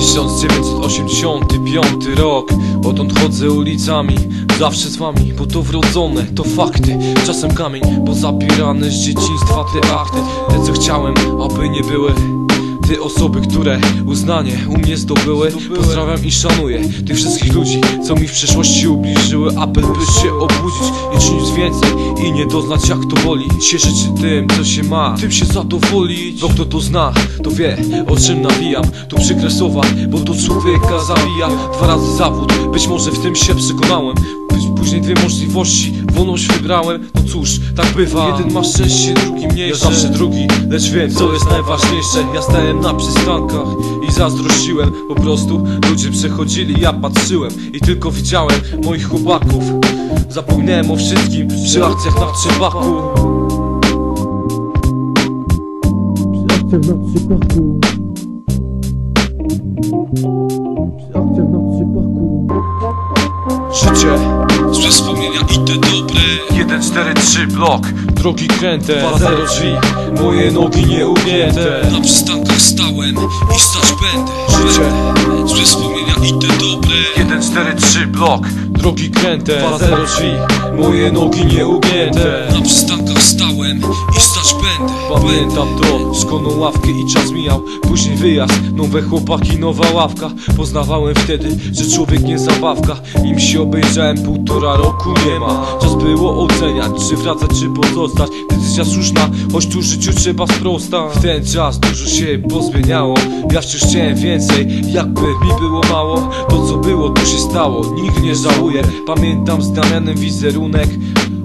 1985 rok. Odtąd chodzę ulicami Zawsze z wami, bo to wrodzone, to fakty. Czasem kamień, bo zapierane z dzieciństwa te akty. Te co chciałem, aby nie były te osoby, które uznanie u mnie zdobyły Pozdrawiam i szanuję tych wszystkich ludzi, co mi w przeszłości ubliżyły Apel by się obudzić, nie czynić więcej i nie doznać jak to boli. Cieszyć się tym, co się ma, tym się zadowolić. Bo kto to zna, to wie, o czym nawijam Tu przykre słowa, bo to człowieka zabija. Dwa razy zawód, być może w tym się przekonałem Później dwie możliwości, wolność wybrałem No cóż, tak bywa. Jeden ma szczęście, drugi mniejsze. Ja zawsze drugi, lecz wiem co jest najważniejsze. Ja stałem na przystankach i zazdrościłem. Po prostu ludzie przechodzili, ja patrzyłem I tylko widziałem moich chłopaków. Zapomniałem o wszystkim przy akcjach na trzepaku Przy akcjach na trzepaku Przy akcjach na Życie, 143 blok, drogi kręte 2-0 drzwi, moje nogi nieugięte Na przystankach stałem i stać będę. Życie, Złe wspomnienia i te dobre. 143 blok, drogi kręte. 2-0 drzwi, moje nogi nieugięte Na przystankach stałem i stać będę. Pamiętam to, szkolną ławkę i czas mijał. Później wyjazd, nowe chłopaki, nowa ławka. Poznawałem wtedy, że człowiek nie zabawka. Im się obejrzałem półtora roku nie ma. Czas było oceniać, czy wracać, czy pozostać Decyzja słuszna, choć tu życiu trzeba sprostać. W ten czas dużo się pozmieniało. Ja wciąż chciałem więcej, jakby mi było mało. To co było, to się stało, nigdy nie żałuję Pamiętam z Damianem wizerunek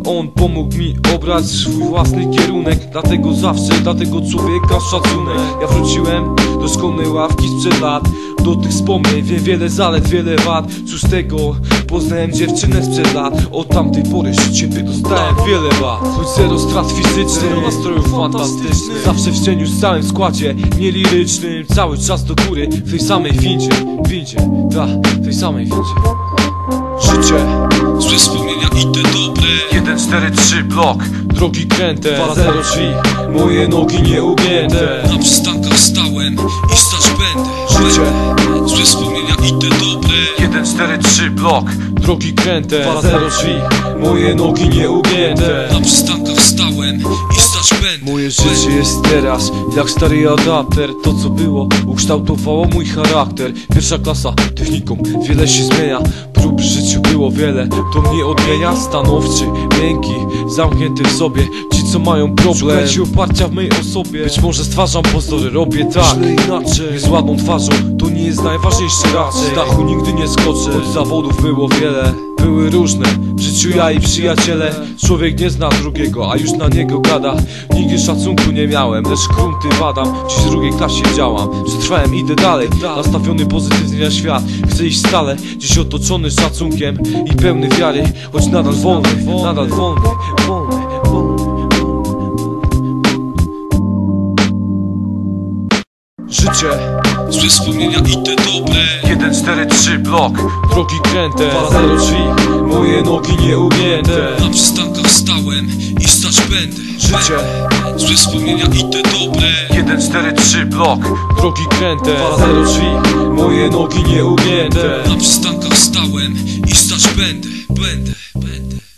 on pomógł mi obrać swój własny kierunek Dlatego zawsze dla tego człowieka szacunek. Ja wróciłem do szkolnej ławki sprzed lat Do tych wspomnień wiem wiele zalet, wiele wad. Cóż z tego poznałem dziewczynę sprzed lat Od tamtej pory życie wydostałem wiele wad. Choć zero strat fizycznych, zero nastrojów fantastycznych. Zawsze w cieniu z całym składzie, nie lirycznym Cały czas do góry, w tej samej windzie, windzie, ta, w tej samej windzie. Życie Złe wspomnienia i te dobre 143 blok, drogi kręte 2-0 drzwi, moje nogi nieugięte. Na przystankach stałem i stać będę. Życie. Złe wspomnienia i te dobre. 143 blok, drogi kręte 2-0 drzwi, moje nogi nieugięte. Na przystankach stałem i stać będę. Moje życie jest teraz jak stary adapter. To co było ukształtowało mój charakter. Pierwsza klasa techniką wiele się zmienia. Prób życiu było wiele To mnie odmienia stanowczy, miękki Zamknięty w sobie Ci co mają problem. Szukajcie oparcia w mej osobie. Być może stwarzam pozory, robię tak. Myślę inaczej. Z ładną twarzą to nie jest najważniejsze. Raczej Z dachu nigdy nie skoczę. Choć zawodów było wiele były różne. W życiu ja i przyjaciele Człowiek nie zna drugiego, a już na niego gada. Nigdy szacunku nie miałem, lecz grunty badam. Dziś w drugiej klasie działam, przetrwałem, idę dalej. Nastawiony pozytywnie na świat Chcę iść stale, dziś otoczony szacunkiem I pełny wiary, choć nadal wolny Nadal wolny, wolny, wolny Życie. Złe wspomnienia i te dobre. 143 blok, drogi kręte. 2-0 drzwi, moje nogi nieugięte. Na przystankach stałem i stać będę. Życie. Złe wspomnienia i te dobre. 143 blok, drogi kręte. 2-0 drzwi, moje nogi nieugięte. Na przystankach stałem i stać będę. Będę, będę